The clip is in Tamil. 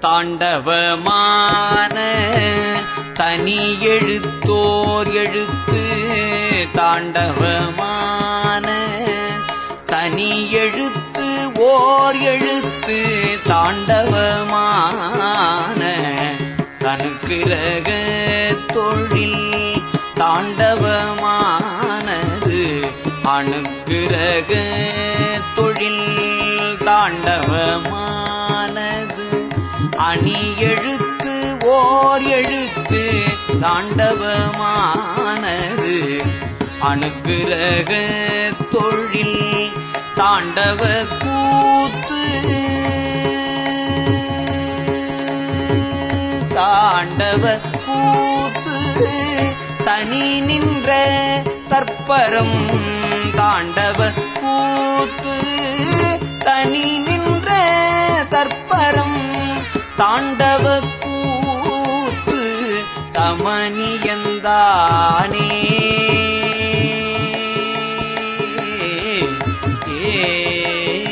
தாண்டவமான தனி எழுத்தோர் எழுத்து தாண்டவமான தனி எழுத்து ஓர் எழுத்து தாண்டவமான தனுக்கிரக தொழில் தாண்டவமானது அணுக்கிரக தொழில் தாண்டவமான அணி எழுத்து ஓர் எழுத்து தாண்டவமானது. அணுக்கிரக தொழில் தாண்டவ கூத்து தாண்டவ கூத்து. தனி நின்ற தற்பரம் தாண்டவ தாண்டவ கூத்து தமணியந்தானே ஏ